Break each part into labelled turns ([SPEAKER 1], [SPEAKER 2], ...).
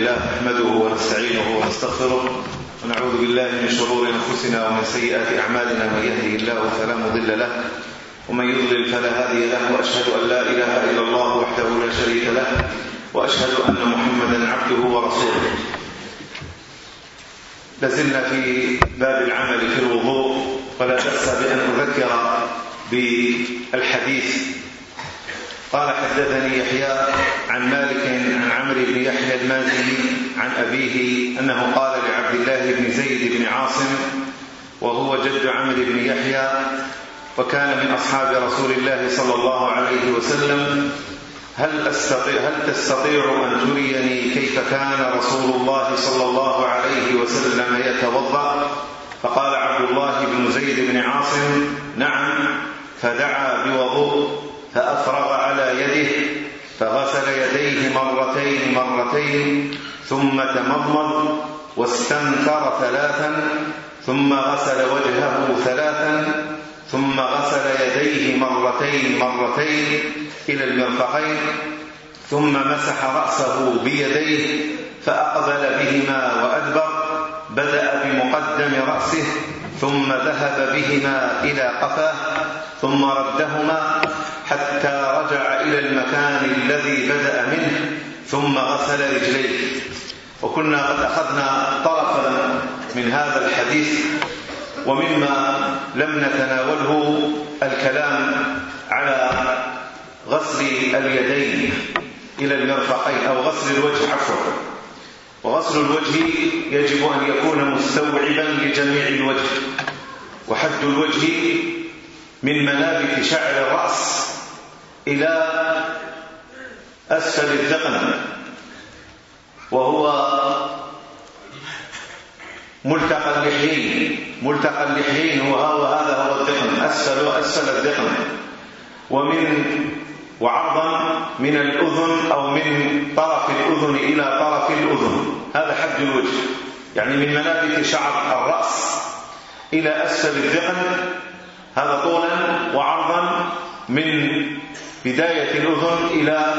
[SPEAKER 1] لله نحمده ونستعينه ونستغفره ونعوذ بالله من شرور أنفسنا ومن سيئات أعمالنا من يهدي الله فلا مضل له ومن يضلل فلا هادي له وأشهد أن لا إله إلا الله وحده لا شريك له وأشهد أن محمدا عبده ورسوله. لازلنا في باب العمل في الوضوء ولا بأس بأن أذكر بالحديث قال حدثني يحيى عن مالك عن عمرو بن يحيى المازني عن أبيه أنه قال لعبد الله بن زيد بن عاصم وهو جد عمرو بن يحيى وكان من أصحاب رسول الله صلى الله عليه وسلم هل, أستطيع هل تستطيع أن تريني كيف كان رسول الله صلى الله عليه وسلم يتوضأ؟ فقال عبد الله بن زيد بن عاصم نعم فدعا بوضوء فأفرغ يده فغسل يديه مرتين مرتين ثم تمضمض واستنثر ثلاثا ثم غسل وجهه ثلاثا ثم غسل يديه مرتين مرتين إلى المرفقين ثم مسح رأسه بيديه فأقبل بهما وأدبر بدأ بمقدم رأسه ثم ذهب بهما إلى قفاه ثم ردهما حتى رجع إلى المكان الذي بدأ منه ثم غسل رجليه. وكنا قد أخذنا طرفا من هذا الحديث ومما لم نتناوله الكلام على غسل اليدين إلى المرفقين أو غسل الوجه عفوا. وغسل الوجه يجب أن يكون مستوعبا لجميع الوجه. وحد الوجه من منابت شعر الرأس إلى أسفل الذقن. وهو ملتقى اللحين. ملتقى اللحين. وهذا هو الذقن. أسفل أسفل الذقن. ومن وعرضا من الأذن أو من طرف الأذن إلى طرف الأذن. هذا حد الوجه. يعني من منابت شعر الرأس إلى أسفل الذقن هذا طولا وعرضا من بداية الأذن إلى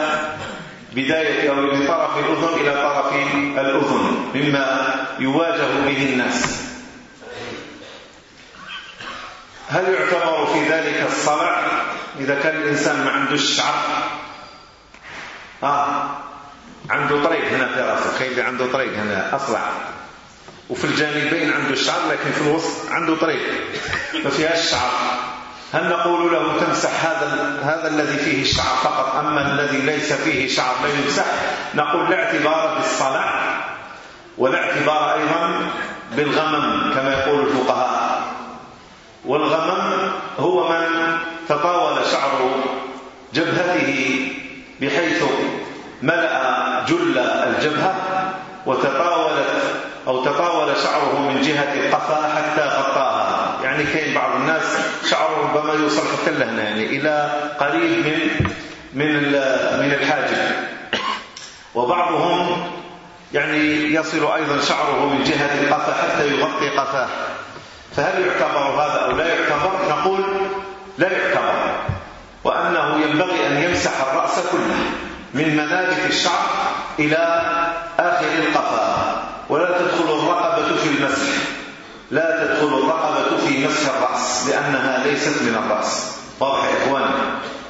[SPEAKER 1] بداية أو من طرف الأذن إلى طرف الأذن مما يواجه به الناس. هل يعتبر في ذلك الصلع إذا كان الإنسان ما عندوش شعر آه. عنده طريق هنا في رأسه كاين عنده طريق هنا؟ أصلع. وفي الجانبين عنده الشعر لكن في الوسط عنده طريق. ما فيهاش شعر. هل نقول له تمسح هذا هذا الذي فيه الشعر فقط أما الذي ليس فيه شعر لا يمسح؟ نقول لا اعتبار بالصلع ولا اعتبار أيضا بالغمم كما يقول الفقهاء. والغمم هو من تطاول شعر جبهته بحيث ملأ جل الجبهة وتطاولت أو تطاول شعره من جهة القفا حتى غطاها. يعني كاين بعض الناس شعره ربما يوصل حتى لهنا يعني إلى قريب من من من الحاجب. وبعضهم يعني يصل أيضا شعره من جهة القفا حتى يغطي قفاه. فهل يعتبر هذا أو لا يعتبر؟ نقول لا يعتبر. وأنه ينبغي أن يمسح الرأس كله من منابت الشعر إلى آخر القفاء ولا تدخل الرقبة في المسح. لا تدخل الرقبة في مسح الرأس لأنها ليست من الرأس. واضح يا إخواني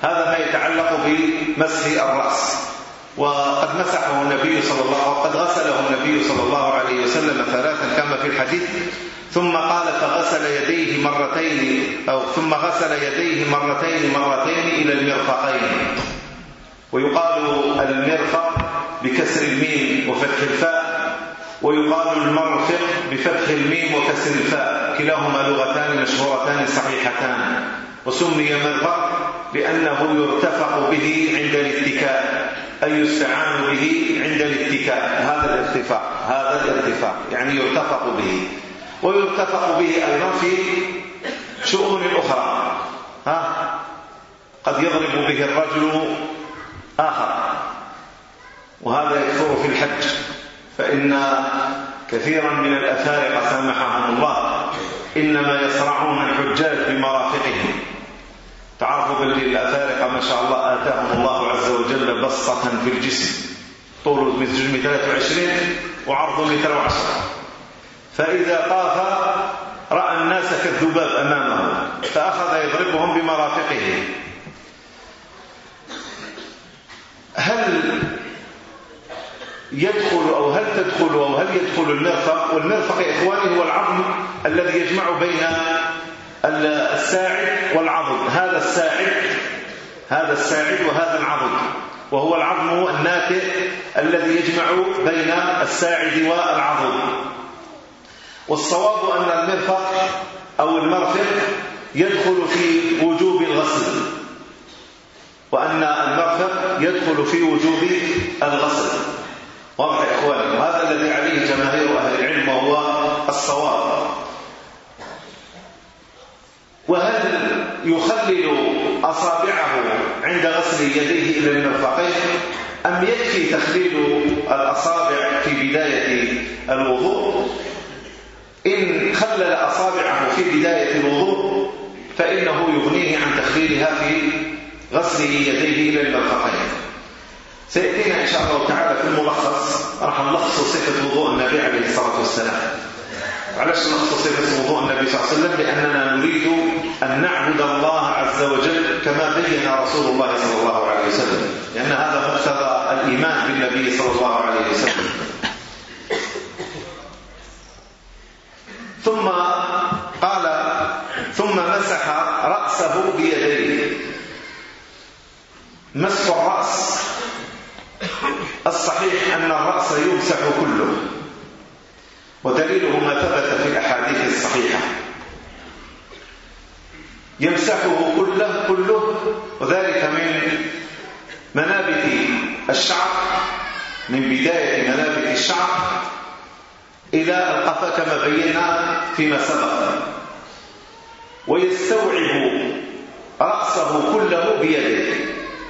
[SPEAKER 1] هذا ما يتعلق بمسح الرأس. وقد مسحه النبي صلى الله وقد غسله النبي صلى الله عليه وسلم ثلاثا كما في الحديث. ثم قال فغسل يديه مرتين أو ثم غسل يديه مرتين مرتين إلى المرفقين. ويقال المرفق بكسر الميم وفتح الفاء. ويقال المرفق بفتح الميم وكسر الفاء. كلاهما لغتان مشهورتان صحيحتان. وسمي منبر لأنه يرتفق به عند الاتكاء أي يستعان به عند الاتكاء. هذا الارتفاع هذا الارتفاع يعني يرتفق به. ويرتفق به أيضا في شؤون أخرى. ها؟ قد يضرب به الرجل آخر. وهذا يكثر في الحج. فإن كثيرا من الأفارقة سامحهم الله إنما يصرعون الحجاج بمرافقهم. تعرض للاثار ما شاء الله آتاهم الله عز وجل بسطة في الجسم. طوله من 23 وعرضه متر وعشرة فإذا طاف رأى الناس كالذباب أمامه. فأخذ يضربهم بمرافقه هل يدخل أو هل تدخل أو هل يدخل المرفق والمرفق يا إخواني هو العظم الذي يجمع بين الساعد والعضد. هذا الساعد هذا الساعد وهذا العضد. وهو العظم الناتئ الذي يجمع بين الساعد والعضد. والصواب أن المرفق أو المرفق يدخل في وجوب الغسل. وأن المرفق يدخل في وجوب الغسل. واضح يا إخواني وهذا الذي عليه جماهير أهل العلم وهو الصواب. وهل يخلل أصابعه عند غسل يديه إلى المرفقين. أم يكفي تخليل الأصابع في بداية الوضوء؟ إن خلل أصابعه في بداية الوضوء فإنه يغنيه عن تخليلها في غسل يديه إلى المرفقين. سيأتينا إن شاء الله تعالى في الملخص رح نلخص صفة وضوء النبي عليه الصلاة والسلام. علاش نختصر في موضوع النبي صلى الله عليه وسلم لأننا نريد أن نعبد الله عز وجل كما بين رسول الله صلى الله عليه وسلم. لأن هذا مقتضى الإيمان بالنبي صلى الله عليه وسلم. ثم قال ثم مسح رأسه بيديه. مسح الرأس. الصحيح أن الرأس يمسح كله. دليله ما ثبت في الأحاديث الصحيحة. يمسحه كله كله وذلك من منابت الشعر من بداية منابت الشعر إلى القفا كما بينا فيما سبق. ويستوعب رأسه كله بيده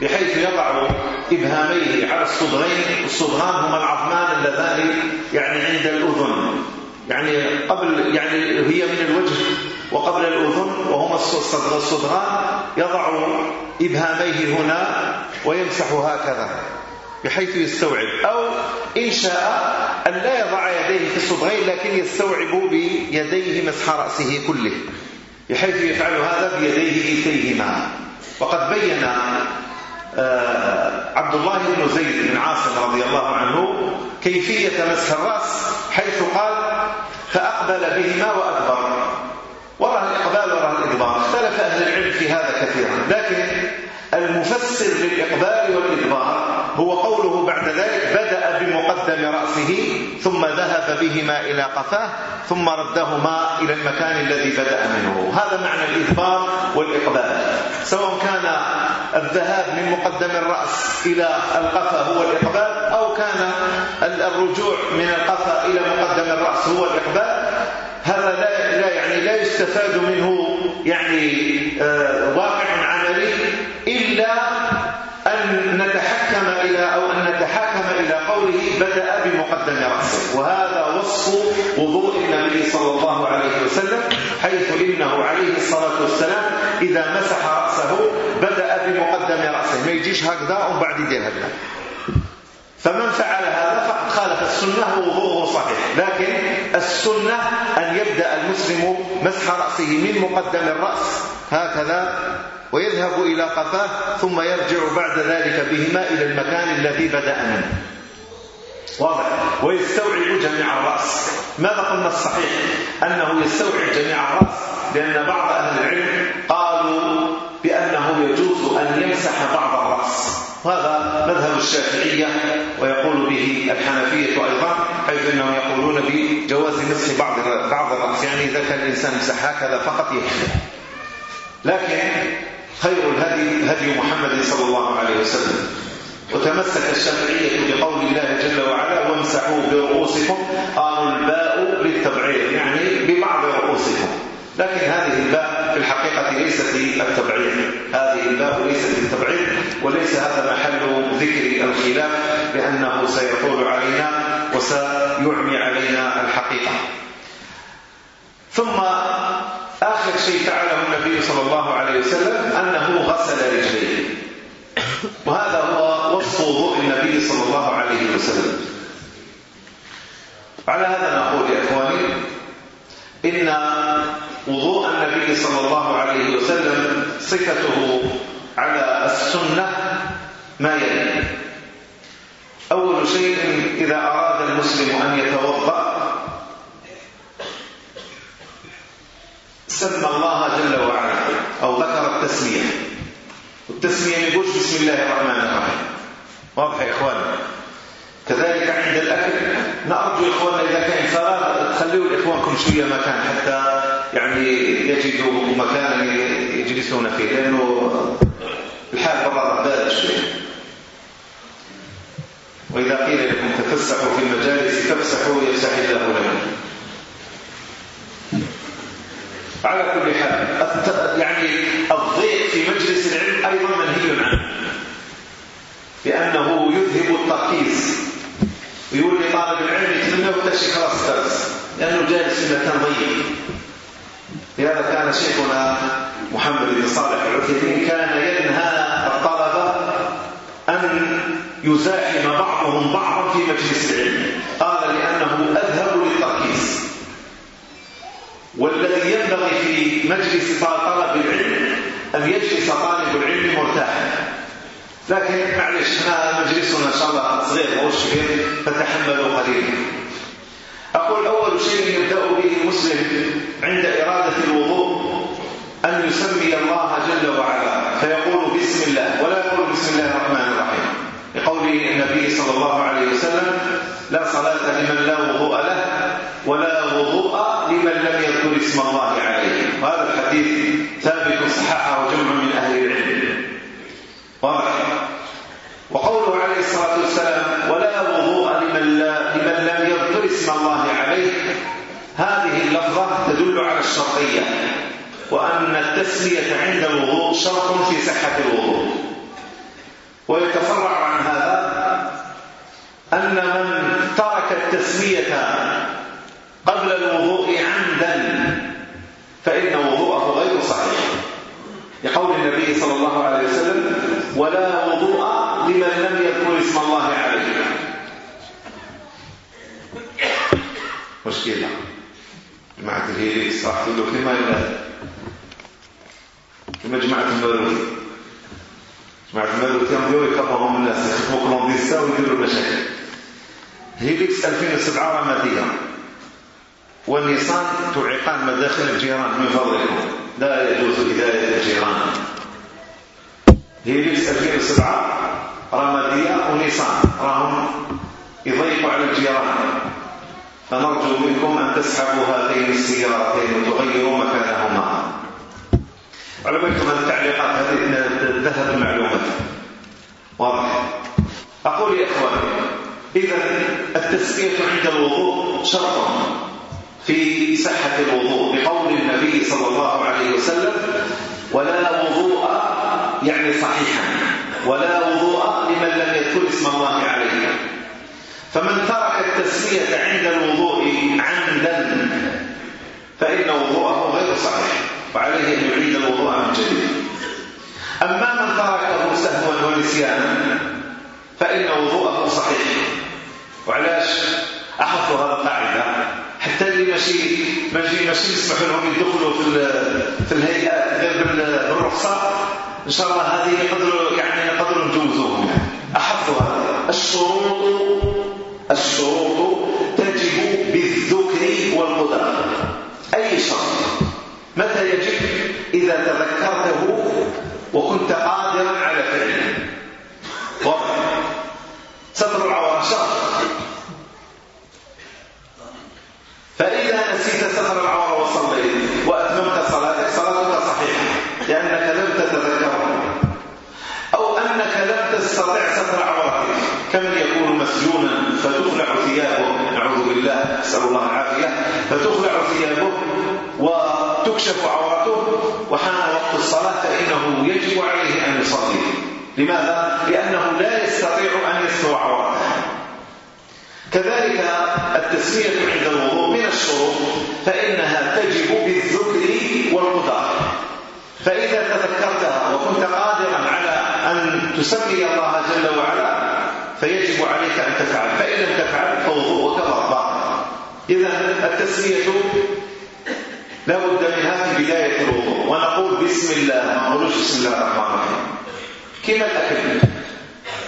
[SPEAKER 1] بحيث يضع إبهاميه على الصدغين الصدغان هما العظمان اللذان يعني عند الأذن. يعني قبل يعني هي من الوجه وقبل الأذن وهما الصدغان يضع إبهاميه هنا ويمسح هكذا بحيث يستوعب. أو إن شاء أن لا يضع يديه في الصدغين لكن يستوعب بيديه مسح رأسه كله بحيث يفعل هذا بيديه كليهما وقد بين آه، عبد الله بن زيد بن عاصم رضي الله عنه كيفية مسح الرأس حيث قال فأقبل بهما وأكبر وراه الإقبال وراه الإدبار. اختلف أهل العلم في هذا كثيرا لكن المفسر للإقبال والإدبار هو قوله بعد ذلك بدأ بمقدم رأسه ثم ذهب بهما إلى قفاه ثم ردهما إلى المكان الذي بدأ منه. هذا معنى الإذبار والإقبال. سواء كان الذهاب من مقدم الرأس إلى القفا هو الإقبال أو كان الرجوع من القفا إلى مقدم الرأس هو الإقبال. هذا لا يعني لا يستفاد منه يعني آه، واقع عملي إلا أن نتحكم حكم إلى أو أن نتحكم إلى قوله بدأ بمقدم رأسه. وهذا وصف وضوء النبي صلى الله عليه وسلم حيث إنه عليه الصلاة والسلام إذا مسح رأسه بدأ بمقدم رأسه. ما يجيش هكذا ومن بعد يدير هكذا. فمن فعل هذا فقد خالف السنة ووضوءه صحيح. لكن السنة أن يبدأ المسلم مسح رأسه من مقدم الرأس هكذا ويذهب إلى قفاه ثم يرجع بعد ذلك بهما إلى المكان الذي بدأ منه. واضح. ويستوعب جميع الرأس. ماذا قلنا الصحيح؟ أنه يستوعب جميع الرأس لأن بعض أهل العلم قالوا بأنه يجوز أن يمسح بعض الرأس. وهذا مذهب الشافعية ويقول به الحنفية أيضا حيث أنهم يقولون بجواز مسح بعض بعض الرأس. يعني إذا كان الإنسان مسح هكذا فقط يحفظ لكن خير الهدي هدي محمد صلى الله عليه وسلم. وتمسك الشافعية بقول الله جل وعلا وامسحوا برؤوسكم قالوا الباء للتبعير يعني ببعض رؤوسكم. لكن هذه الباء في الحقيقة ليست التبعير هذه الباء ليست التبعير وليس هذا محل ذكر الخلاف لأنه سيطول علينا وسيعمي علينا الحقيقة. ثم آخر شيء فعله النبي صلى الله عليه وسلم أنه غسل رجليه. وهذا هو وصف وضوء النبي صلى الله عليه وسلم. على هذا نقول يا إخواني إن وضوء النبي صلى الله عليه وسلم صفته على السنة ما يلي. أول شيء إذا أراد المسلم أن يتوضأ سمى الله جل وعلا أو ذكر التسمية. والتسمية نقول يعني بسم الله الرحمن الرحيم. واضح يا إخوان؟ كذلك عند الأكل. نرجو إخواننا إذا كان فراغ تخليوا لإخوانكم شوية مكان حتى يعني يجدوا مكانا يجلسون فيه لأنه الحال برا بارد شوية. وإذا قيل لكم تفسحوا في المجالس تفسحوا يفسح الله لكم. على كل حال يعني الضيق في مجلس العلم أيضا منهي عنه. لأنه يذهب التركيز. ويقول لطالب العلم يتمنى وتشي خلاص الدرس لأنه جالس في مكان ضيق. لهذا كان شيخنا محمد بن صالح العثيمين كان ينهى الطلبة أن يزاحم بعضهم بعضا في مجلس العلم. قال لأنه أذهب والذي ينبغي في مجلس طلب العلم أن يجلس طالب العلم مرتاحا لكن معلش انا مجلسنا إن شاء الله صغير أو كبير فتحملوا قليلا. أقول أول شيء يبدأ به المسلم عند إرادة الوضوء أن يسمي الله جل وعلا فيقول بسم الله ولا يقول بسم الله الرحمن الرحيم. لقوله النبي صلى الله عليه وسلم لا صلاة لمن لا وضوء يذكر اسم الله عليه وهذا الحديث ثابت صححه جمع من أهل العلم. واضح؟ وقوله عليه الصلاة والسلام ولا وضوء لمن, لا لمن لم يذكر اسم الله عليه. هذه اللفظة تدل على الشرطية وأن التسمية عند الوضوء شرط في صحة الوضوء. ويتفرع عن هذا أن من ترك التسمية قبل الوضوء ولا وضوء لمن لم يذكر اسم الله عليه. مشكلة جماعة الهيري الصح تقول لك لما لما جماعة المروي جماعة المروي كانوا يقولوا يكبرهم الناس يخطبوا كولومبيستا ويديروا مشاكل. هايلكس 2007 راه ما فيها. والنيسان تعيقان مداخل الجيران من فضلكم. لا يجوز أذية الجيران هي دي السبعة رمادية ونيسان راهم يضيقوا على الجيران فنرجو منكم أن تسحبوا هاتين السيارتين وتغيروا مكانهما على أن التعليقات هذه ذهب المعلومات واضح أقول يا إخواني إذا التسبيح عند الوضوء شرط في صحة الوضوء بقول النبي صلى الله عليه وسلم ولا وضوء يعني صحيحا. ولا وضوء لمن لم يذكر اسم الله عليه. فمن ترك التسمية عند الوضوء عمدا فإن وضوءه غير صحيح وعليه أن يعيد الوضوء من جديد. أما من تركه سهوا ونسيانا فإن وضوءه صحيح. وعلاش؟ أحفظ هذا القاعدة. حتى اللي ماشي ماشي ماشي يسمحوا لهم يدخلوا في في الهيئات غير بالرخصة. إن شاء الله هذه قدر يعني قدر جوزهم أحفظها الشروط الشروط تجب بالذكر والمدرك أي شرط متى يجب؟ إذا تذكرته وكنت قادرا على فعله. واضح. ستر العورة شرط فإذا نسيت ستر العورة وصليت. تكشف عورته وحان وقت الصلاة فإنه يجب عليه أن يصلي. لماذا؟ لأنه لا يستطيع أن يستر عورته كذلك التسمية عند الوضوء من الشروط فإنها تجب بالذكر والقدرة فإذا تذكرتها وكنت قادرا على أن تسمي الله جل وعلا فيجب عليك أن تفعل. فإن لم تفعل فوضوءك غضبان إذا التسمية لابد من هذه بداية الوضوء ونقول بسم الله ما نقولوش بسم الله الرحمن الرحيم. كما الأكل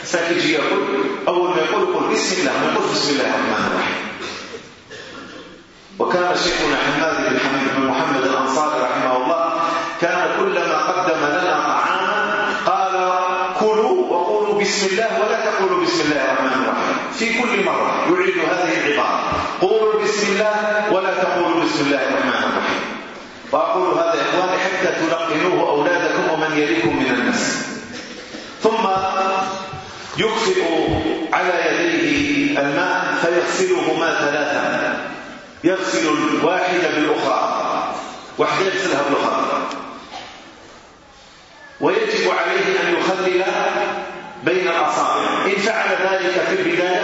[SPEAKER 1] ساكيجي يقول أول ما يقول يقول بسم الله ما نقولش بسم الله الرحمن الرحيم. وكان شيخنا حماد بن حميد بن محمد الأنصاري رحمه الله كان كلما قدم لنا طعاما قال كلوا وقولوا بسم الله ولا تقولوا بسم الله الرحمن الرحيم. في كل مرة كذلك تلقنوه أولادكم ومن يليكم من الناس. ثم يكفئ على يديه الماء فيغسلهما ثلاثا يغسل الواحد بالأخرى. واحد يغسلها بالأخرى. ويجب عليه أن يخلل بين الأصابع. إن فعل ذلك في البداية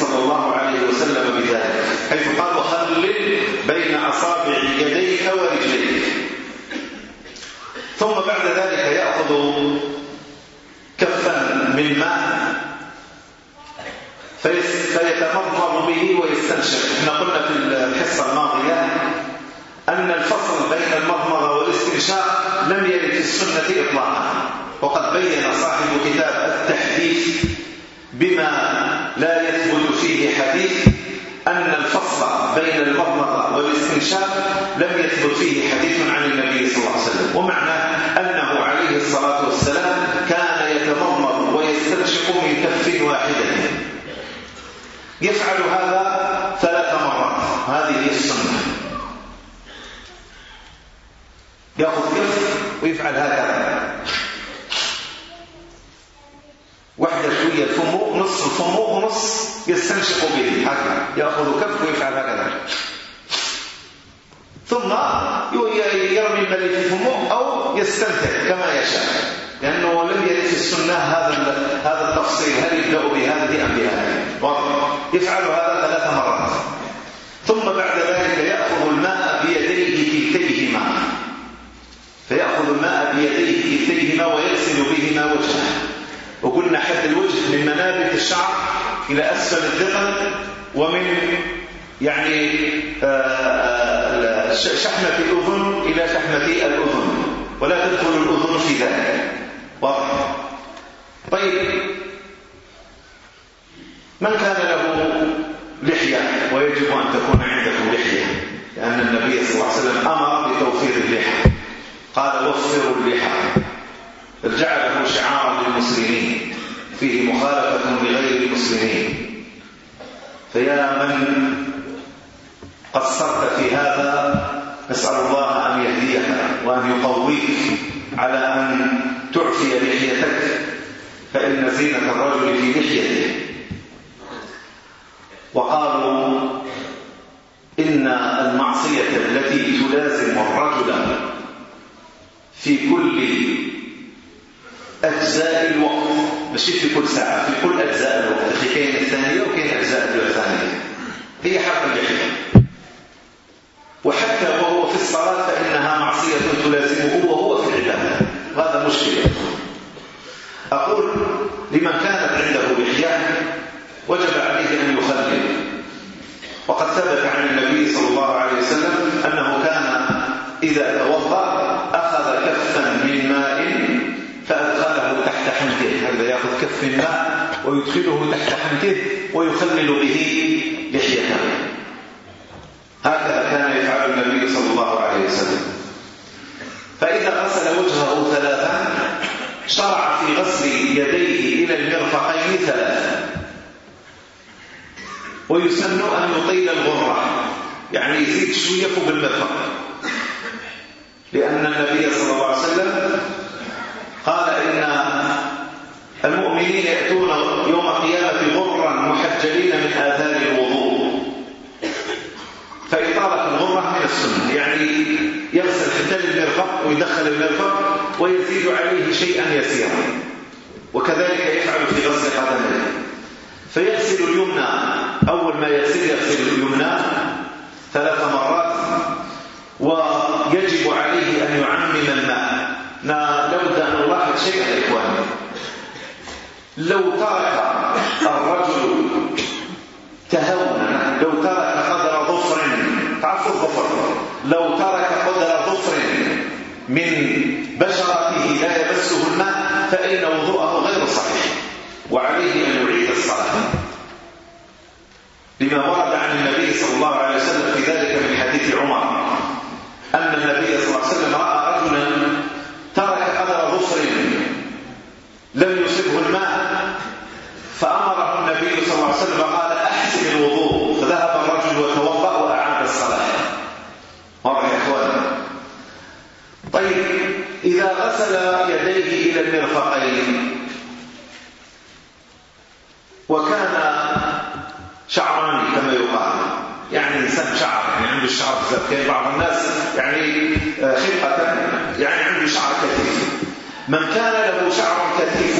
[SPEAKER 1] صلى الله عليه وسلم بذلك حيث قال وخلل بين أصابع يديك ورجليك. ثم بعد ذلك يأخذ كفا من ماء فيتمضمض به ويستنشق. إحنا قلنا في الحصة الماضية أن الفصل بين المضمضة والاستنشاق لم يرد في السنة إطلاقا وقد بين صاحب كتاب التحديث بما لا يثبت فيه حديث أن الفصل بين المضمضة والاستنشاق لم يثبت فيه حديث عن النبي صلى الله عليه وسلم ومعنى أنه عليه الصلاة والسلام كان يتضمر ويستنشق من كف واحدة. يفعل هذا ثلاث مرات. هذه هي السنة. يأخذ كف ويفعل هكذا. نص فمه نص يستنشق به. هكذا. يأخذ كف ويفعل هكذا. ثم يرمي الملي في فمه أو يستنتج كما يشاء. لأنه لم يرد في السنة هذا هذا التفصيل. هل يبدأ بهذه أم بهذه؟ واضح. يفعل هذا ثلاث مرات. ثم بعد ذلك يأخذ الماء بيديه كلتيهما فيأخذ الماء بيديه كلتيهما ويغسل بهما وجهه. وقلنا حد الوجه من منابت الشعر إلى أسفل الذقن ومن يعني آه، آه، شحمة الأذن إلى شحمة الأذن. ولا تدخل الأذن في ذلك. واضح؟ طيب. من كان له لحية؟ ويجب أن تكون عنده لحية لأن النبي صلى الله عليه وسلم أمر بتوفير اللحى. قال وفروا اللحى. جعله شعارا للمسلمين فيه مخالفة لغير المسلمين. فيا من قصرت في هذا نسأل الله أن يهديك وأن يقويك على أن تعفي لحيتك فإن زينة الرجل في لحيته. وقالوا إن المعصية التي تلازم الرجل في كل أجزاء الوقت. مش في كل ساعة في كل أجزاء الوقت. في كين الثانية وكين أجزاء الثانية. هي حق اليقين وحتى وهو في الصلاة فإنها معصية تلازمه وهو في العبادة. وهذا مشكلة. أقول لمن كانت عنده بحيان وجب عليه أن يخلل وقد ثبت عن يكفن الماء ويدخله تحت حنكه ويخلل به لحيته. هكذا كان يفعل النبي صلى الله عليه وسلم. فإذا غسل وجهه ثلاثا شرع في غسل يديه إلى المرفقين ثلاثا ويسن أن يطيل الغرة يعني يزيد شوية فوق المرفق. لأن النبي ويدخل إلى الفرق ويزيد عليه شيئا يسيرا. وكذلك يفعل في غسل قدمه فيغسل اليمنى. أول ما يغسل يغسل اليمنى ثلاث مرات ويجب عليه أن يعمم الماء. لابد أن نلاحظ شيئا يا إخواني لو ترك الرجل تهون لو ترك قدر ظفر تعرفوا الظفر؟ لو ترك قدر ظفر من بشرته لا يمسه الماء فإن وضوءه غير صحيح. وعليه أن يعيد الصلاة. لما ورد عن النبي صلى الله عليه وسلم في ذلك من حديث عمر أن النبي صلى الله عليه وسلم رأى رجلا ترك قدر غصر لم يصبه الماء فأمره النبي صلى الله عليه وسلم قال فغسل يديه إلى المرفقين. وكان شعراني كما يقال. يعني إنسان شعر يعني عنده شعر كان يعني بعض الناس يعني آه، خلقة يعني عنده شعر كثيف من كان له شعر كثيف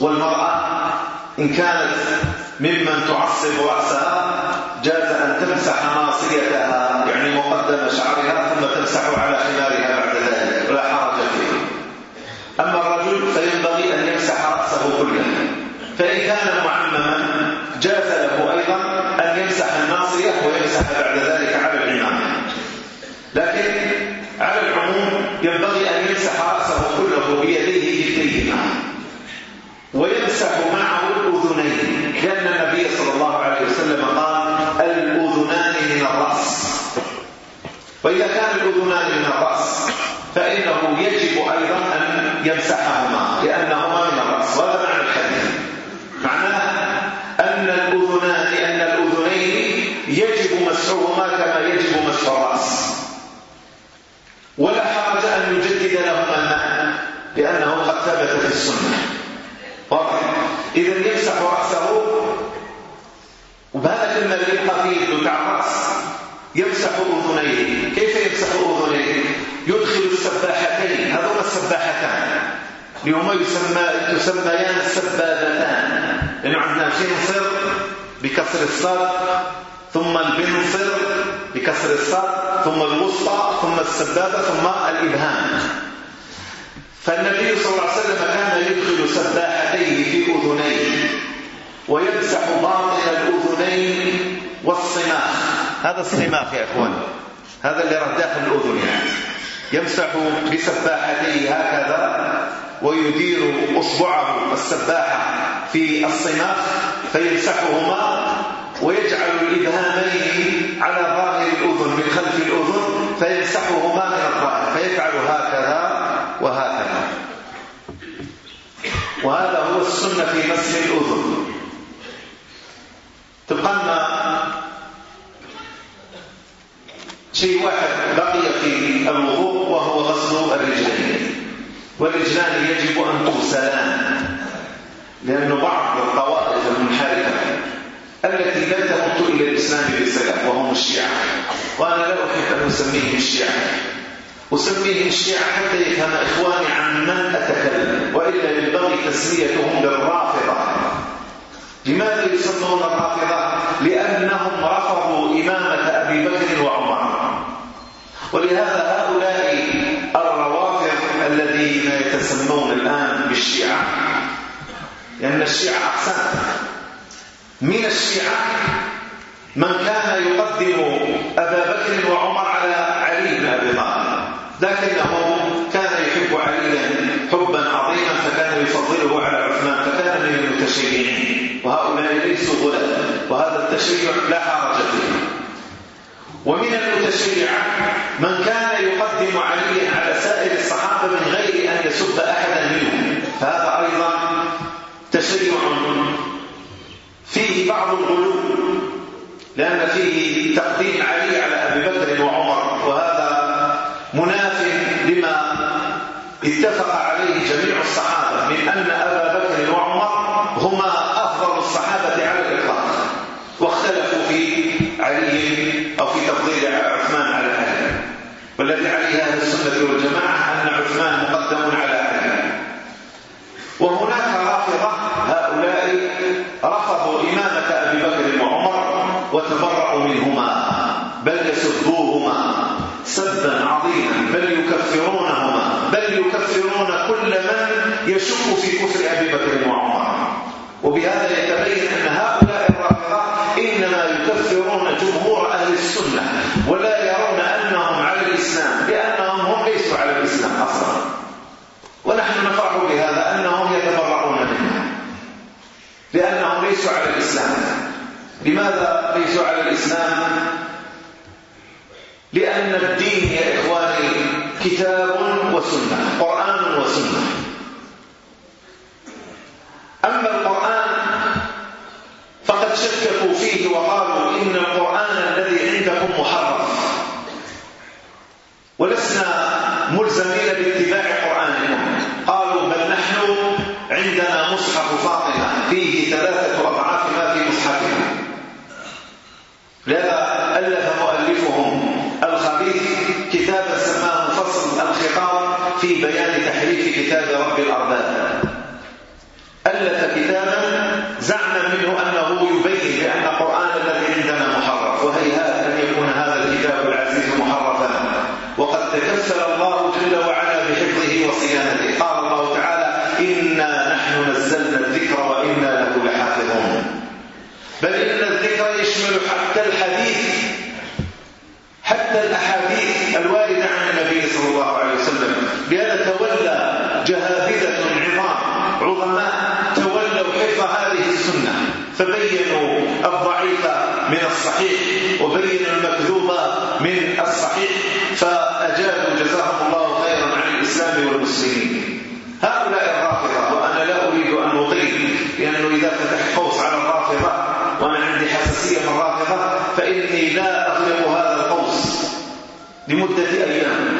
[SPEAKER 1] والمرأة إن كانت ممن تعصب رأسها جاز أن تمسح ناصيتها يعني مقدم شعرها ثم تمسح على خمارها بعد ذلك ولا حرج فيه. أما الرجل فينبغي أن يمسح رأسه كله. فإن كان معمما جاز له أيضا أن يمسح الناصية ويمسح بعد ذلك على العمامة. لكن على العموم ينبغي أن يمسح رأسه كله بيديه كليهما. ويمسح معه الأذنين. لأن النبي صلى الله عليه وسلم قال الأذنان من الرأس. وإذا كان الأذنان من الرأس فإنه يجب أيضا أن يمسحهما لأنهما أذنيه كيف يمسح أذنيه يدخل السباحتين. هذوما السباحتان. اليوم يسمى تسميان السبابتان. لأنه عندنا الخنصر بكسر الصاد ثم البنصر بكسر الصاد ثم الوسطى ثم السبابة ثم الإبهام. فالنبي صلى الله عليه وسلم كان يدخل سباحتيه في أذنيه ويمسح باطن الأذنين والصماخ. هذا الصماخ يا إخوان. هذا اللي راه داخل الأذن. يعني يمسح بسباحته هكذا ويدير أصبعه السباحة في الصماخ فيمسحهما ويجعل الابهامين على ظاهر الأذن من خلف الأذن فيمسحهما من الظاهر فيفعل هكذا وهكذا. وهذا هو السنة في مسح الأذن. تبقى شيء واحد بقي في الوضوء وهو غسل الرجلين. والرجلان يجب أن تغسلان لأن بعض الطوائف المنحرفة التي لا تمت إلى الإسلام بالسلام وهم الشيعة وأنا لا أحب أن أسميهم الشيعة. أسميهم الشيعة حتى يفهم إخواني عن من أتكلم وإلا ينبغي تسميتهم بالرافضة. لماذا يسمون الرافضة؟ لأنهم رفضوا إمامة أبي بكر وعمر. ولهذا هؤلاء الروافض الذين يتسمون الآن بالشيعة. يعني لأن الشيعة أقسام من الشيعة من كان يقدم أبا بكر وعمر على علي بن أبي طالب. لكنه كان يحب عليا حبا عظيما فكان يفضله على عثمان فكان من المتشيعين. وهؤلاء ليسوا غلاة وهذا التشيع لا حرج فيه. ومن المتشريع من كان يقدم عليا على سائر الصحابة من غير أن يسب أحدا منهم. فهذا أيضا تشريع فيه بعض الغلو لأن فيه تقديم علي على أبي بكر وعمر وهذا مناف لما اتفق عليه جميع الصحابة من أن سدا عظيما بل يكفرونهما. بل يكفرون كل من يشك في كفر أبي بكر وعمر. وبهذا يتبين أن هؤلاء الرافضة إنما يكفرون جمهور أهل السنة ولا يرون أنهم على الإسلام لأنهم هم ليسوا على الإسلام أصلا. ونحن نفرح بهذا أنهم يتبرعون منا لأنهم ليسوا على الإسلام. لماذا ليسوا على الإسلام؟ لأن الدين يا إخواني كتاب وسنة قرآن وسنة. أما القرآن فقد شككوا فيه وقالوا إن القرآن الذي عندكم محرف ولسنا ملزمين باتباع قرآنهم. قالوا بل نحن عندنا مصحف فاطمة فيه ثلاثة ألف كتابا زعما منه أنه يبين بأن القرآن الذي عندنا محرف وهيهات أن يكون هذا الكتاب العزيز محرفا. وقد تكفل الله جل وعلا بحفظه وصيانته. قال الله تعالى إنا نحن نزلنا الذكر وإنا له لحافظون. بل إن الذكر يشمل حتى الحديث حتى الأحاديث الواردة عن النبي صلى الله عليه وسلم. بهذا تولى من الصحيح. وبين المكذوب من الصحيح. فأجابوا جزاهم الله خيرا عن الإسلام والمسلمين. هؤلاء الرافضة وأنا لا أريد أن أطيل لأنه إذا فتح قوس على الرافضة وأنا عندي حساسية من الرافضة فإني لا أغلق هذا القوس لمدة أيام.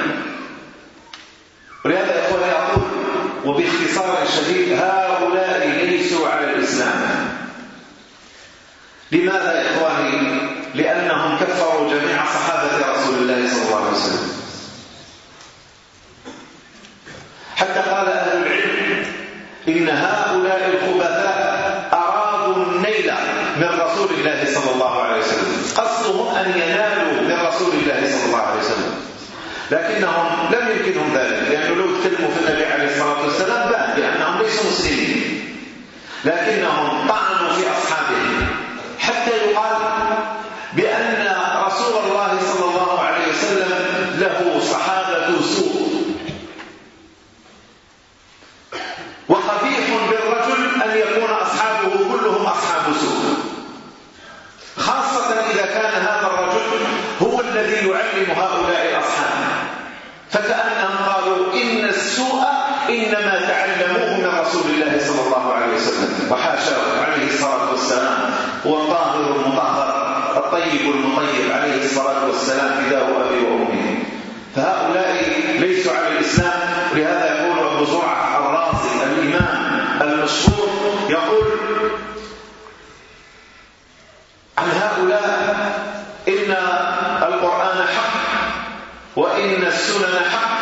[SPEAKER 1] ولهذا يقول يقول وباختصار شديد هؤلاء ليسوا على الإسلام. لماذا حتى قال أهل العلم إن هؤلاء الخبثاء أرادوا النيل من رسول الله صلى الله عليه وسلم. قصدهم أن ينالوا من رسول الله صلى الله عليه وسلم. لكنهم لم يمكنهم ذلك لأنه لو تكلموا في النبي عليه الصلاة والسلام بان لأنهم ليسوا مسلمين. لكنهم طعنوا في أصحابه حتى يقال بأن رسول الله صلى الله عليه وسلم له صحابة وقبيح بالرجل أن يكون أصحابه كلهم أصحاب سوء خاصة إذا كان هذا الرجل هو الذي يعلم هؤلاء الأصحاب. فكأنهم قالوا إن السوء إنما تعلموه من رسول الله صلى الله عليه وسلم. وحاشا عليه الصلاة والسلام. هو الطاهر المطهر. الطيب المطيب عليه الصلاة والسلام. فداه أبي وأمه. فهؤلاء ليسوا على الإسلام. لهذا يقول أبو زرعة يقول عن هؤلاء إن القرآن حق وإن السنن حق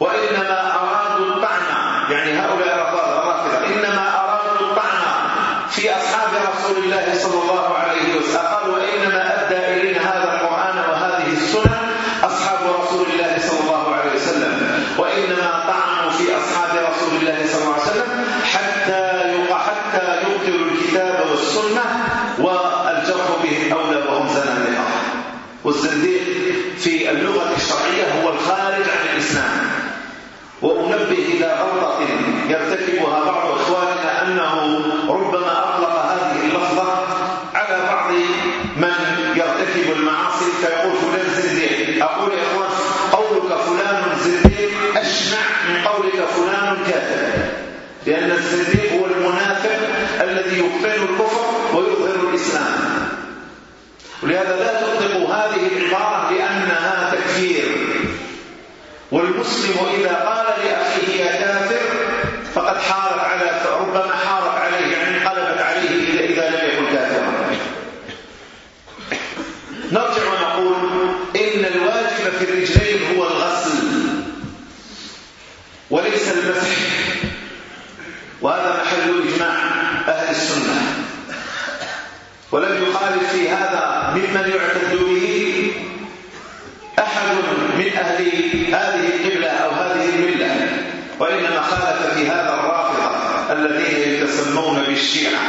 [SPEAKER 1] وإنما أرادوا الطعن؟ يعني هؤلاء الرافضة إنما أرادوا الطعن في أصحاب رسول الله صلى الله عليه وسلم. الكفر ويظهر الإسلام. ولهذا لا تطلقوا هذه العبارة لأنها تكفير. والمسلم إذا قال لأخيه يا كافر فقد حارب على ربما حارب عليه يعني انقلبت عليه إذا لم يكن كافرا. نرجع ونقول إن الواجب في الرجلين هو الغسل وليس المسح. في هذا الرافضة الذين يتسمون بالشيعة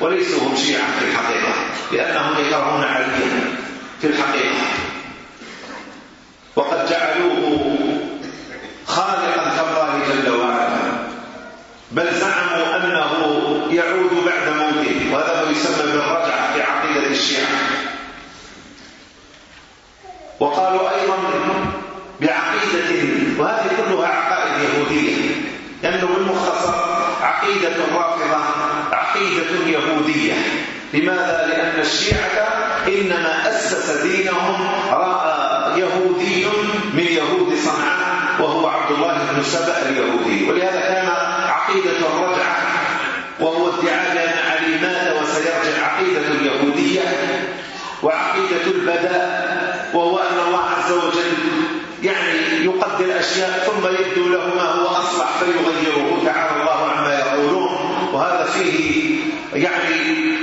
[SPEAKER 1] وليسوا هم شيعة في الحقيقة لأنهم يكرهون عليهم في الحقيقة. وقد جعلوه لماذا؟ لأن الشيعة إنما أسس دينهم رأى يهودي من يهود صنعاء وهو عبد الله بن سبأ اليهودي ولهذا كان عقيدة الرجعة وهو ادعاء بأن علي مات وسيرجع عقيدة اليهودية وعقيدة البداء وهو أن الله عز وجل يعني يقدر أشياء ثم يبدو له ما هو أصلح فيغيره تعالى الله عما يقولون وهذا فيه يعني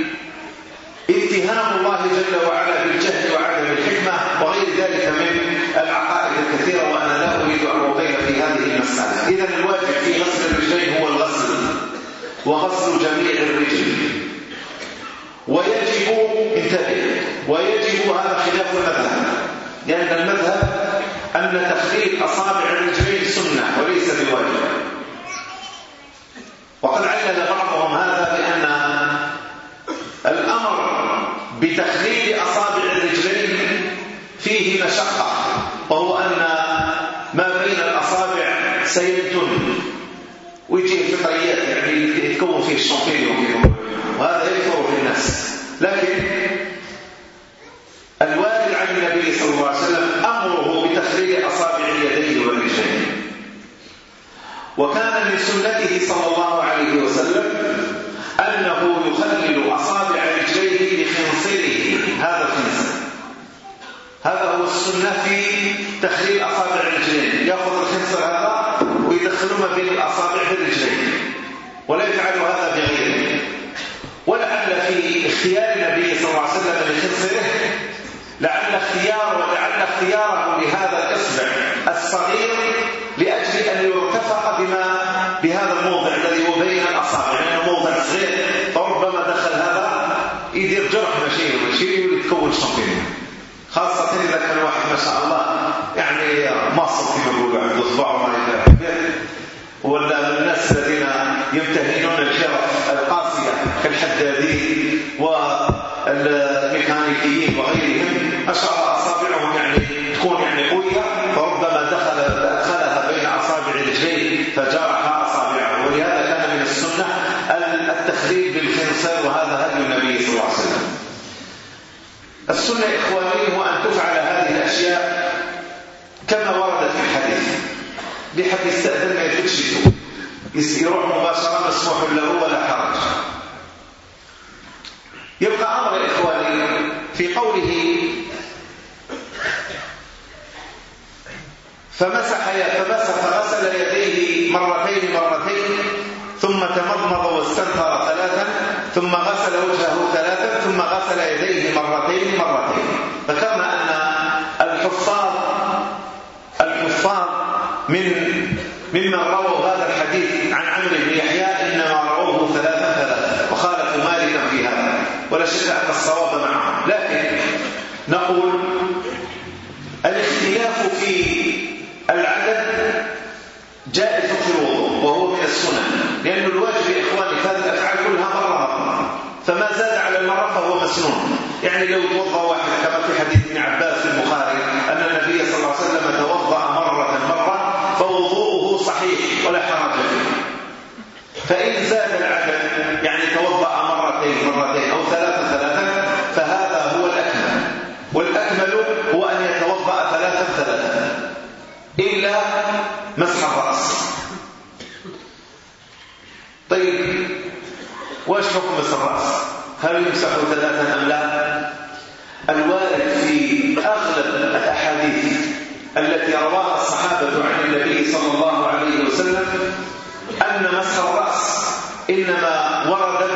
[SPEAKER 1] اتهام الله جل وعلا بالجهل وعدم الحكمة وغير ذلك من العقائد الكثيرة وأنا لا أريد أن أطيل في هذه المسألة. إذا الواجب في غسل الرجلين هو الغسل وغسل جميع الرجل. ويجب انتبه ويجب هذا خلاف المذهب. لأن المذهب أن تخليل أصابع الرجلين سنة وليس بواجب. وقد علل بعضهم هذا بأن الأمر بتخليل أصابع الرجلين فيه مشقة وهو أن ما بين الأصابع سيلتن ويجي الفطريات يعني يتكون فيه الشامبينيون وهذا يكثر في الناس. لكن الوالد عن النبي صلى الله عليه وسلم أمره بتخليل أصابع اليدين والرجلين. وكان من سنته صلى الله عليه وسلم أنه يخلل تخليل أصابع الرجلين. يأخذ الخنصر هذا ويدخله ما بين الأصابع في الرجلين. ولا يفعل هذا بغيره ولعل في اختيار النبي صلى الله عليه وسلم لخنصره. لعل اختيار ولعل اختياره لهذا الإصبع الصغير لأجل أن يرتفق بما بهذا الموضع الذي هو بين الأصابع. لأنه موضع صغير فربما دخل هذا يدير جرح ماشي ماشي يتكون شمبينيا خاصة إذا كان واحد ما شاء الله يعني مصر في الأسبوع وما إلى ذلك، ولا الناس الذين يمتهنون الشرف القاسية كالحدادين والميكانيكيين وغيرهم. أشعر أصابعهم يعني تكون يعني قوية. فربما دخل أدخلها بين أصابع رجليه فجرح أصابعه. ولهذا كان من السنة التخريب بالخنصر وهذا هدي النبي صلى الله عليه وسلم. السنة إخوة لحق يستأذن ما يفوتش يروح مباشرة مسموح له ولا حرج. يبقى أمر إخواني في قوله فمسح فمسح غسل يديه مرتين مرتين ثم تمضمض واستنثر ثلاثا ثم غسل وجهه ثلاثا ثم غسل يديه مرتين مرتين. فكما أن الحفاظ الحفاظ من مما رووا هذا الحديث عن عمرو بن يحيى إنما رووه ثلاثا ثلاثا وخالفوا مالكا في هذا ولا شك أن الصواب معهم. لكن نقول الاختلاف في العدد جائز فروض وهو من السنن لأن الواجب يا إخواني ثلاث افعال كلها مرة فما زاد على المرة فهو مسنون. يعني لو توضأ وايش حكم الراس. هل يمسح ثلاثا أم لا؟ الوارد في أغلب الأحاديث التي رواها الصحابة عن النبي صلى الله عليه وسلم أن مسح الرأس إنما ورد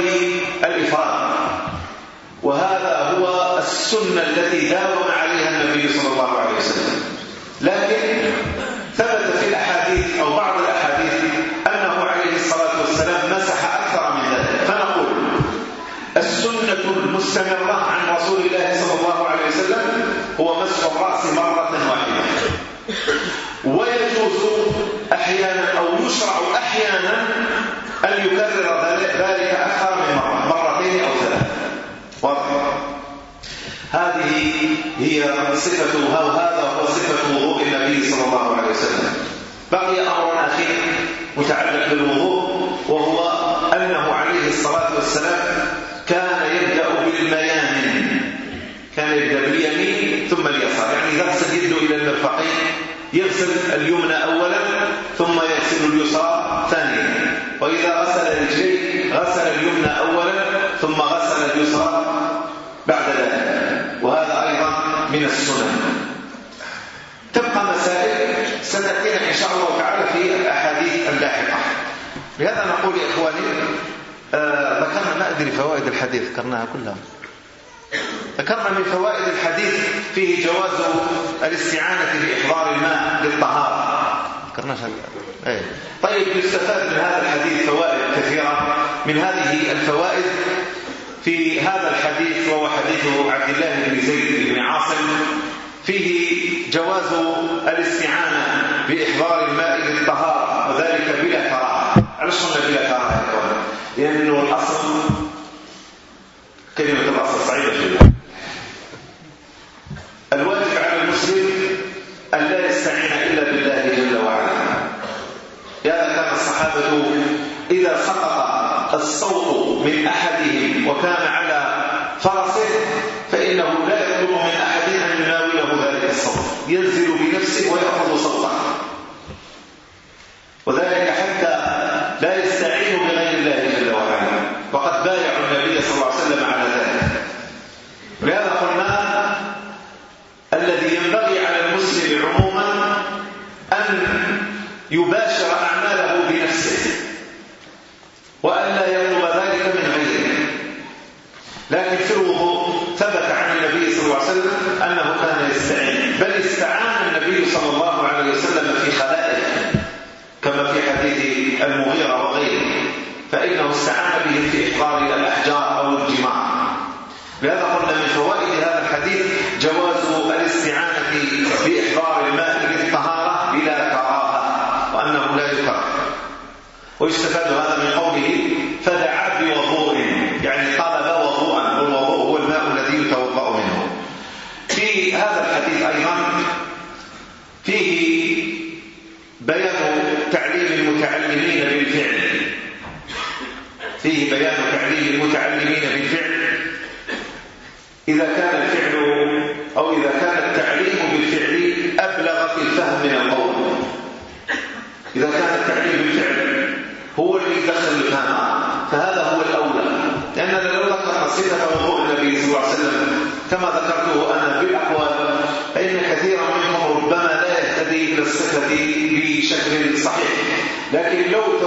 [SPEAKER 1] بالافراد وهذا هو السنة التي داوم عليها النبي صلى الله عليه وسلم. لكن هي صفة هذا هو صفة وضوء النبي صلى الله عليه وسلم؟ بقي أمر أخير متعلق بالوضوء وهو أنه عليه الصلاة والسلام كان يبدأ بالميامن. كان يبدأ باليمين ثم اليسار. يعني يغسل يده إلى المرفقين يغسل اليمنى أولا ثم يغسل اليسرى ثانيا. وإذا غسل رجليه غسل اليمنى أولا ثم غسل اليسرى بعد ذلك. من السنن. تبقى مسائل سنأتينا إن شاء الله تعالى في الأحاديث اللاحقة. لهذا نقول يا إخواني آه، ذكرنا ما أدري فوائد الحديث ذكرناها كلها. ذكرنا من فوائد الحديث فيه جواز الاستعانة بإحضار الماء للطهارة. ذكرناش هذا إيه. طيب يستفاد من هذا الحديث فوائد كثيرة. من هذه الفوائد في هذا الحديث وهو حديث عبد الله بن زيد بن عاصم فيه جواز الاستعانة بإحضار الماء للطهارة وذلك بلا كراهة. علاش قلنا بلا كراهة يا إخوان؟ لأنه الأصل كلمة الأصل صعيبة جدا. الواجب على المسلم أن لا يستعين إلا بالله جل وعلا. يا كان الصحابة إذا سقط الصوت من أحدهم وكان على فرسه فإنه لا يطلب من أحد أن يناوله ذلك الصوت. ينزل بنفسه ويأخذ صوته. وذلك حتى لا يستعين بغير الله جل وعلا. وقد بايع النبي صلى الله عليه وسلم على ذلك. ولهذا قلنا الذي ينبغي على المسلم عموما أن يباشر Hoje está istefade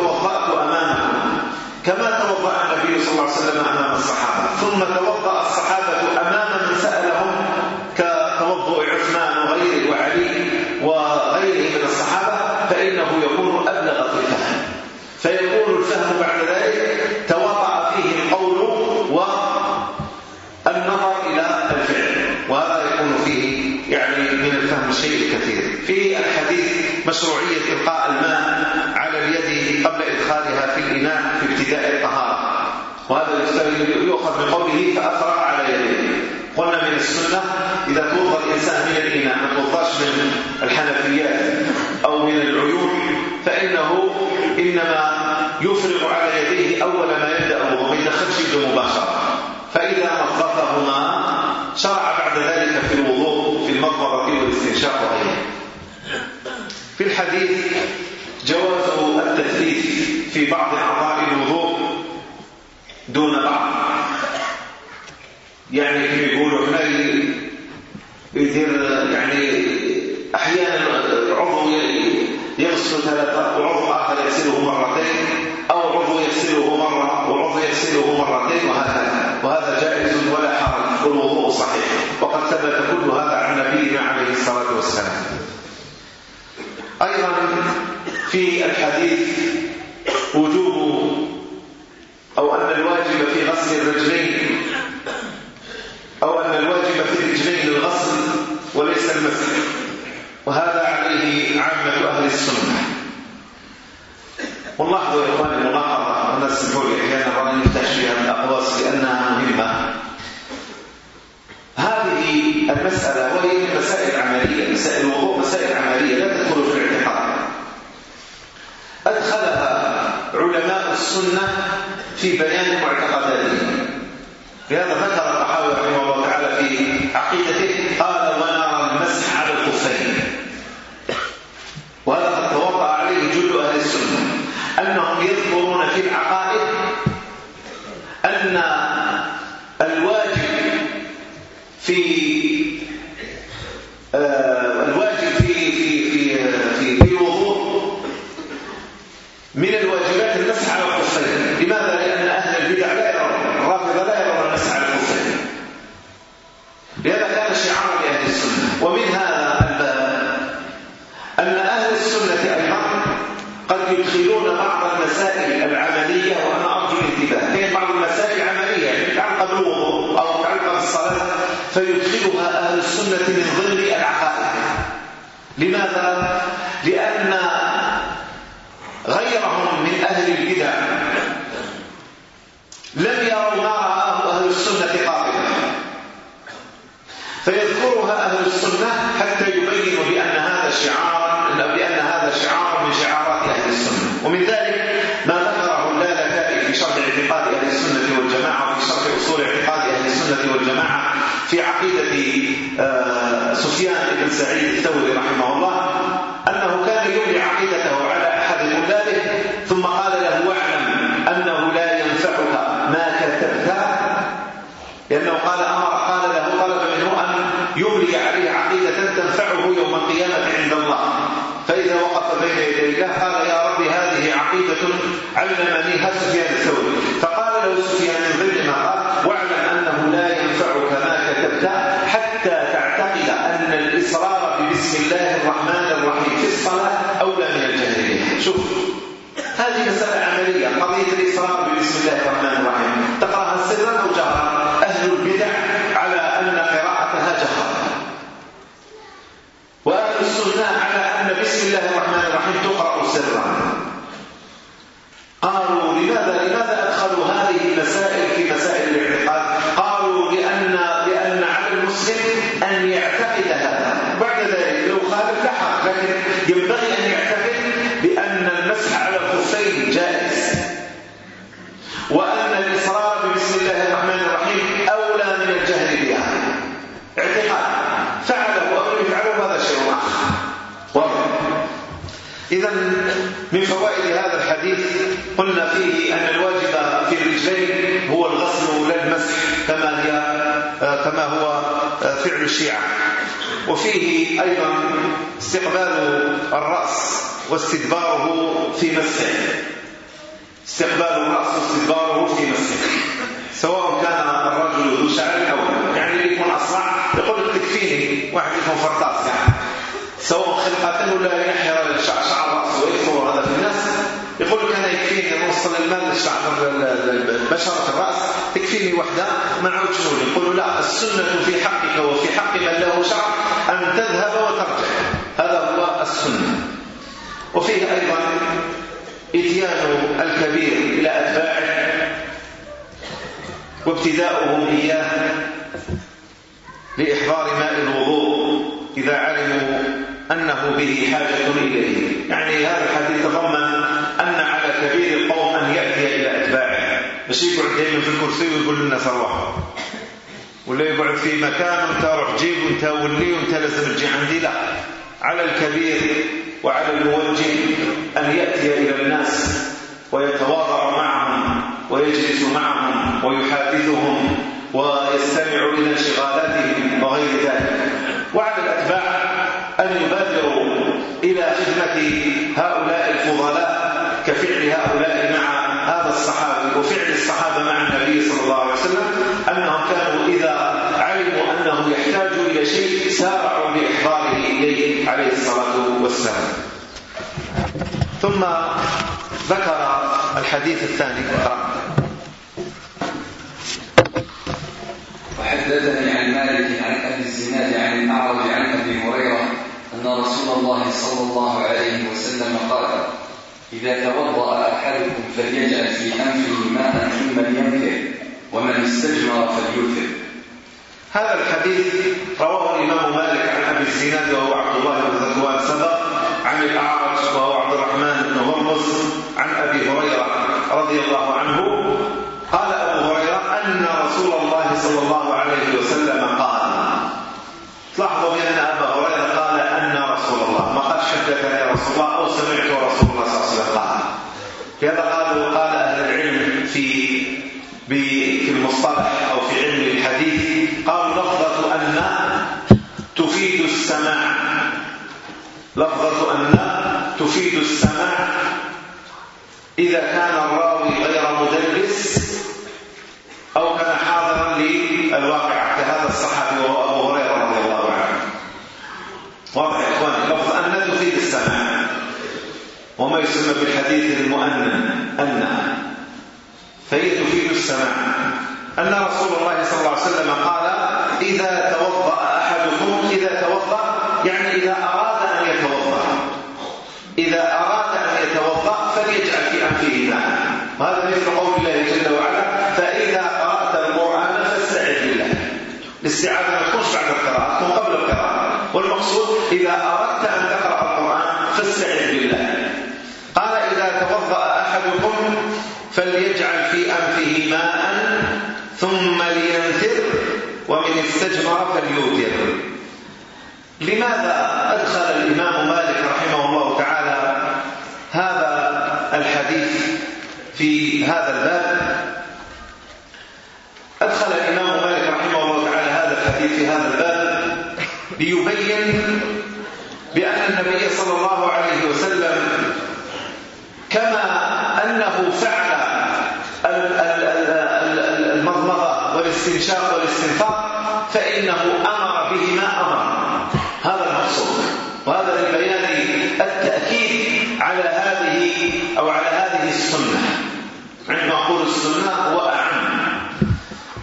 [SPEAKER 1] توضأت أمامه كما توضأ النبي صلى الله عليه وسلم أمام الصحابة. ثم توضأ الصحابة أمام من سألهم كتوضؤ عثمان وغيره وعلي وغيره من الصحابة فإنه يكون أبلغ في الفهم. فيكون الفهم بعد ذلك توضأ فيه القول والنظر إلى الفعل. وهذا يكون فيه يعني من الفهم شيء كثير في الحديث مشروعية إلقاء الماء تؤخذ بقوله فأقرع على يديه. قلنا من السنة إذا توضى الإنسان من الإناء ما توضاش من الحنفيات أو من العيون فإنه إنما يفرغ على يديه أول ما يبدأ وهو يدخلش يده مباشرة. فإذا نظفهما شرع بعد ذلك في الوضوء في المضمضة والاستنشاق وغيره. في الحديث جواز التثليث في بعض أعضاء الوضوء دون بعض. يعني كيف يقولوا إحنا يدير يعني أحيانا عضو يغسل ثلاثة وعضو آخر يغسله مرتين أو عضو يغسله مرة وعضو يغسله مرتين وهذا وهذا جائز ولا حرج والوضوء صحيح. وقد ثبت كل هذا عن نبينا عليه الصلاة والسلام. أيضا في الحديث وجوب أو أن الواجب في غسل الرجلين أو أن الواجب في الرجلين للغسل وليس المسح وهذا عليه عامة أهل السنة. والله يا إخواني ملاحظة الناس السبوعي أحيانا رأي نفتح فيها الأقواس لأنها مهمة. هذه المسألة وهي مسائل عملية مسائل وهو مسائل عملية لا تدخل في الاعتقاد. أدخلها علماء السنة في بيان معتقداتهم. لهذا ذكر الطحاوي رحمه الله تعالى في عقيدته قال ونرى المسح على الخفين وهذا قد توقع عليه جل أهل السنة أنهم يذكرون في العقائد أن الواجب في سفيان بن سعيد الثوري رحمه الله أنه كان يملي عقيدته على أحد أولاده ثم قال له واعلم أنه لا ينفعك ما كتبت لأنه قال أمر قال له طلب منه أن يملي عليه عقيدة تنفعه يوم القيامة عند الله. فإذا وقف بين يدي الله قال يا رب هذه عقيدة علمنيها سفيان الثوري. فقال له سفيان بن ضمن ما قال واعلم أنه لا ينفعك ما كتبت حتى تعلم الإصرار ببسم الله الرحمن الرحيم. في الصلاة أولى من الجاهلية. شوف هذه مسألة عملية. قضية الإصرار ببسم الله الرحمن الرحيم. تقرأها سرا أو جهرا أهل البدع من فوائد هذا الحديث قلنا فيه أن الواجب في الرجلين هو الغسل لا المسح كما هي آه، كما هو آه، فعل الشيعة. وفيه أيضا استقبال الرأس واستدباره في مسحه. استقبال الرأس واستدباره في مسحه. سواء كان الرجل ذو شعر أو يعني اللي يكون أصلع يقول لك تكفيني واحد يكون فرطاس. يعني سواء خلقة ولا ينحر الشعشع يقول لك أنا يكفيني نوصل المال للشعر بشرة الرأس. تكفيني وحدة ما عاودش نقول يقول لا السنة في حقك وفي حق من له شعر أن تذهب وترجع. هذا هو السنة. وفيه أيضا إتيان الكبير إلى أتباعه وابتداؤه إياه لإحضار ماء الوضوء إذا علموا أنه به حاجة إليه. يعني هذا الحديث تضمن أن على كبير القوم أن يأتي إلى أتباعه. مش يقعد دايما في الكرسي ويقول لنا فروحوا ولا يقعد في مكان وانت روح جيب وانت ولي وانت لازم تجي عندي. لا. على الكبير وعلى الموجه أن يأتي إلى الناس ويتواضع معهم ويجلس معهم ويحادثهم ويستمع إلى انشغالاتهم وغير ذلك. وعلى الأتباع أن يبادروا إلى خدمة هؤلاء الفضلاء كفعل هؤلاء مع هذا الصحابي وفعل الصحابة مع النبي صلى الله عليه وسلم أنهم كانوا إذا علموا أنه يحتاج إلى شيء سارعوا بإحضاره إليه عليه الصلاة والسلام. ثم ذكر الحديث الثاني.
[SPEAKER 2] وحدثني عن مالك عن أبي الزناد عن الاعرج عن أبي هريرة أن رسول الله صلى الله عليه وسلم قال إذا توضأ أحدكم فليجعل في أنفه ماء ثم يمكر ومن استجمر فليكر
[SPEAKER 1] هذا الحديث رواه الإمام مالك عن أبي الزناد وهو عبد الله بن ذكوان سبق عن الأعرج وهو عبد الرحمن بن هرمز عن أبي هريرة رضي الله الله سمعت رسول الله صلى الله عليه وسلم قال هذا قال وقال أهل العلم في في المصطلح أو في علم الحديث قالوا لفظة أن تفيد السماع. لفظة أن تفيد السماع. إذا كان الراوي غير مدرس أو كان حاضرا للواقع كهذا الصحابي وهو أبو هريرة رضي الله عنه. واضح؟ سنة وما يسمى بالحديث المؤنن أن. فهي تفيد السماع. أن رسول الله صلى الله عليه وسلم قال إذا توضأ أحدكم إذا توضأ يعني إذا أراد أن يتوضأ. إذا أراد أن يتوضأ فليجعل في أنفه ماء. وهذا مثل قول الله جل وعلا فإذا قرأت القرآن فاستعذ بالله. الاستعاذة ما تكونش بعد القراءة تكون قبل القراءة. والمقصود إذا أردت أن تقرأ فليجعل في أنفه ماء ثم لينثر ومن استجمع فليوتر. لماذا أدخل الإمام مالك رحمه الله تعالى هذا الحديث في هذا الباب؟ أدخل الإمام مالك رحمه الله تعالى هذا الحديث في هذا الباب ليبين بأن النبي صلى الله عليه وسلم كما الاستنشاق والاستنفاق فإنه أمر بهما أمر. هذا المقصود. وهذا لبيان التأكيد على هذه أو على هذه السنة. عندما أقول السنة هو أعم.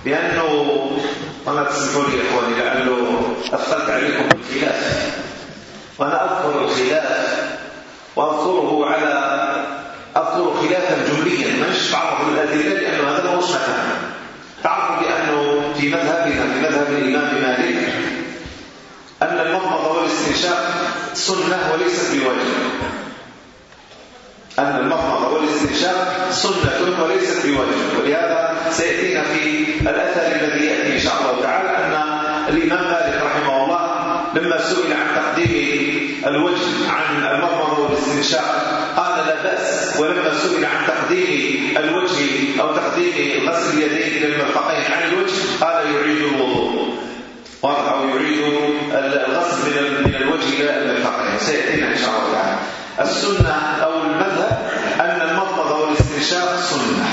[SPEAKER 1] بأنه وما تسمحوا لي إخواني لعله أثقلت عليكم الخلاف وأنا أذكر الخلاف وأذكره على أذكر خلافا جمليا ما نشفعه الأدلة لأنه هذا هو وصفه تعرفوا بأن في مذهبنا في مذهب الإمام مالك أن المضمضة والاستنشاق سنة وليست بواجب. أن المضمضة والاستنشاق سنة وليست بواجب. ولهذا سيأتينا في الأثر الذي يأتي إن شاء الله تعالى أن الإمام مالك لما سئل عن تقديم الوجه عن المضمضة والاستنشاق. قال لا بأس ولما سئل عن تقديم الوجه أو تقديم غسل اليدين إلى المرفقين عن الوجه قال يعيد الوضوء. واضح أو يعيد الغسل من الوجه إلى المرفقين. سيأتينا إن شاء الله تعالى. السنة أو المذهب أن المضمضة والاستنشاق سنة.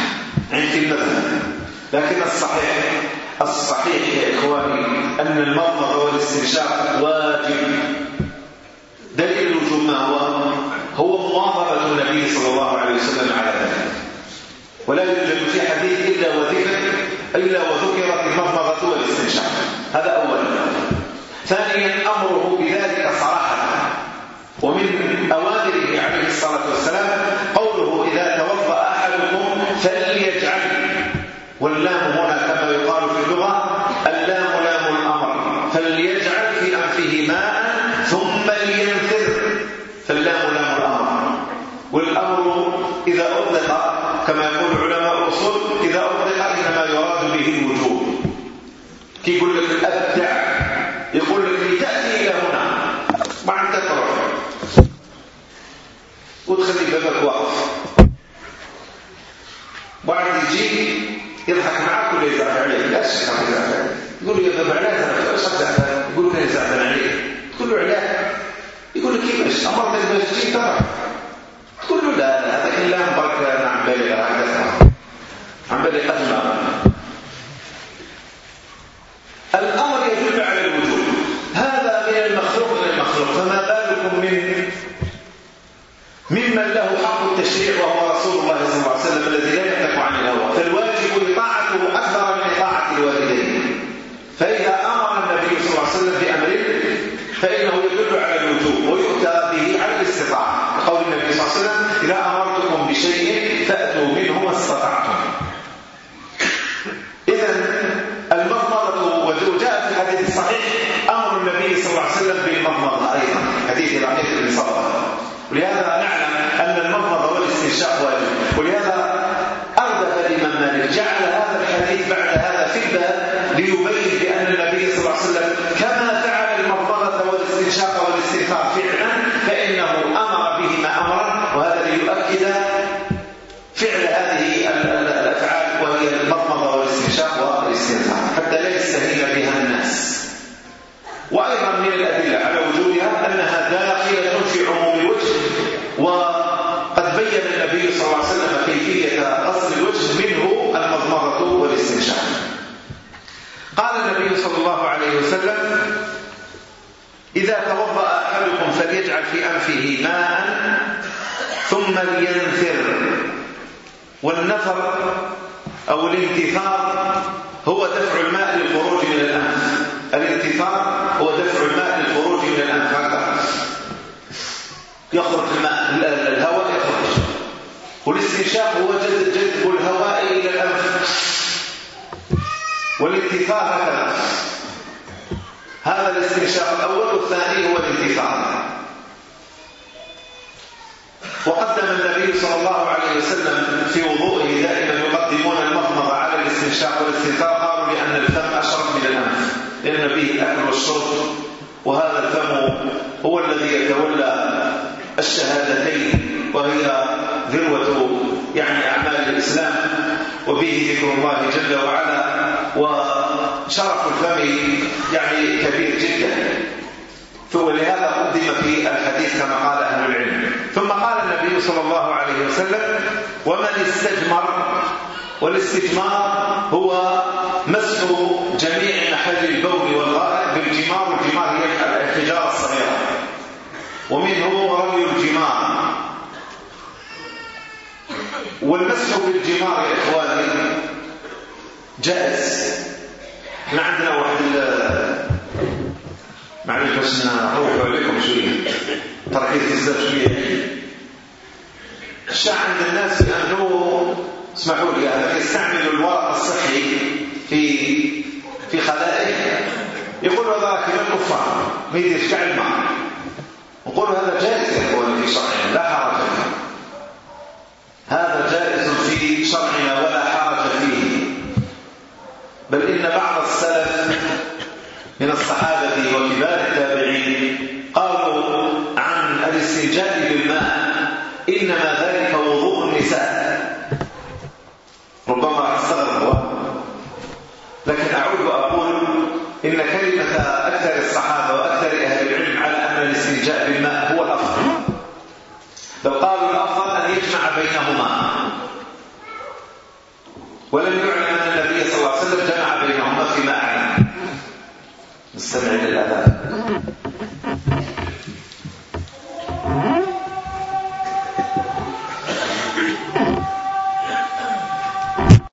[SPEAKER 1] عند المذهب. لكن الصحيح الصحيح يا إخواني أن المضمض والاستنشاق واجب دليل الوجوب ما هو؟ هو مواظبة النبي صلى الله عليه وسلم على ذلك. ولا يوجد في حديث إلا وذكر إلا وذكرت المضمضة والاستنشاق هذا أولا ثانيا أمره بذلك صراحة. ومن أوامره عليه الصلاة والسلام قوله إذا توضأ أحدكم فليجعل. واللام هنا كما يقال فليجعل في أنفه ماء ثم لينثر فاللام لام الأمر والأمر إذا أطلق كما يقول علماء الأصول إذا أطلق إنما يراد به الوجوب كي يقول لك أبدع يقول لك لتأتي إلى هنا بعد عندك روح وتخلي بابك واقف بعد يجي يضحك معك ولا يضحك عليك لا شك يزعل عليك يقول لي هذا معناه الحمد لله النتيجة العنيفة اللي ولهذا نعلم أن المضمضة والاستنشاق واجب. ولهذا أردف الإمام مالك جعل هذا الحديث بعد هذا فدة ليبين بأن النبي صلى الله عليه وسلم كما في أنفه ماء ثم لينثر والنفر أو الانتثار هو دفع الماء للخروج من الأنف. الانتثار هو دفع الماء للخروج من الأنف. يخرج الماء الهواء يخرج. والاستنشاق هو جذب الهواء إلى الأنف. والانتثار هكذا. هذا الاستنشاق الأول والثاني هو الانتثار وقدم النبي صلى الله عليه وسلم في وضوئه دائما يقدمون المضمضة على الاستنشاق والاستنثار قالوا لأن الفم أشرف من الأنف لأن به الأكل والشرب وهذا الفم هو الذي يتولى الشهادتين وهي ذروة يعني أعمال الإسلام وبه ذكر الله جل وعلا وشرف الفم يعني كبير جدا. ولهذا قدم في الحديث كما قال أهل العلم. ثم قال النبي صلى الله عليه وسلم ومن استجمر؟ والاستجمار هو مسح جميع محل البول والغائب. بالجمار والجمار هي الحجارة الصغيرة ومنه رمي الجمار. والمسح بالجمار يا إخواني جائز. إحنا عندنا واحد معلش بس أنا هروح عليكم شوية تركيز بزاف شوية الشاع عند الناس بانه اسمحوا لي يعني يستعمل الورق الصحي في في خلائه يقولوا هذا كما الكفار ما يديرش كاع الماء نقولوا هذا جائز يا اخواني في شرعنا لا حرج فيه هذا جائز في شرعنا ولا حرج فيه بل ان بعض السلف من الصحابه الاستنجاء بالماء إنما ذلك وضوء النساء. ربما أحسن هو. لكن أعود وأقول إن كلمة أكثر الصحابة وأكثر أهل العلم على أن الاستنجاء بالماء هو الأفضل. لو قالوا الأفضل أن يجمع بينهما. ولم يعلم أن النبي صلى الله عليه وسلم جمع بينهما فيما أعلم نستمع للأذان.